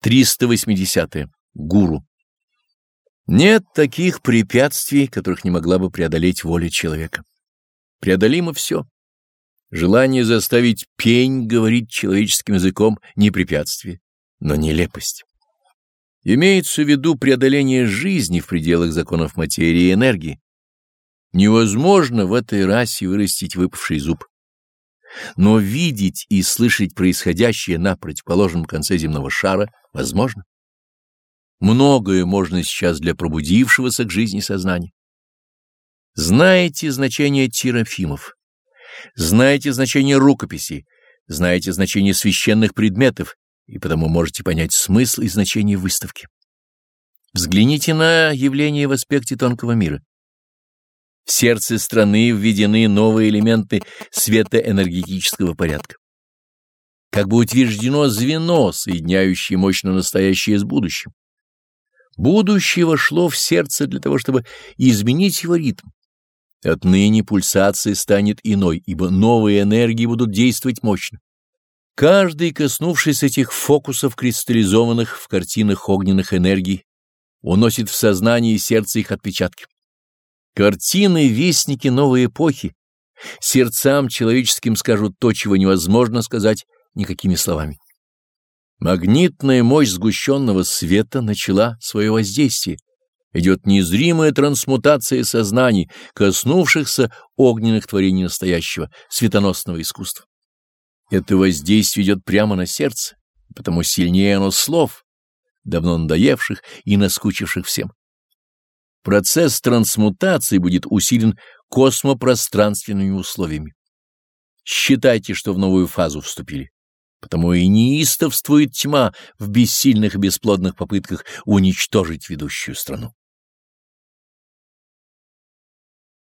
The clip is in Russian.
380. -е. Гуру. Нет таких препятствий, которых не могла бы преодолеть воля человека. Преодолимо все. Желание заставить пень говорить человеческим языком не препятствие, но нелепость. Имеется в виду преодоление жизни в пределах законов материи и энергии. Невозможно в этой расе вырастить выпавший зуб. Но видеть и слышать происходящее на противоположном конце земного шара возможно. Многое можно сейчас для пробудившегося к жизни сознания. Знаете значение терафимов, знаете значение рукописей, знаете значение священных предметов, и потому можете понять смысл и значение выставки. Взгляните на явление в аспекте тонкого мира. В сердце страны введены новые элементы светоэнергетического порядка. Как бы утверждено звено, соединяющее мощно настоящее с будущим. Будущее вошло в сердце для того, чтобы изменить его ритм. Отныне пульсация станет иной, ибо новые энергии будут действовать мощно. Каждый, коснувшись этих фокусов, кристаллизованных в картинах огненных энергий, уносит в сознание и сердце их отпечатки. Картины — вестники новой эпохи. Сердцам человеческим скажут то, чего невозможно сказать никакими словами. Магнитная мощь сгущенного света начала свое воздействие. Идет незримая трансмутация сознаний, коснувшихся огненных творений настоящего, светоносного искусства. Это воздействие идет прямо на сердце, потому сильнее оно слов, давно надоевших и наскучивших всем. Процесс трансмутации будет усилен космопространственными условиями. Считайте, что в новую фазу вступили. Потому и неистовствует тьма в бессильных и бесплодных попытках уничтожить ведущую страну.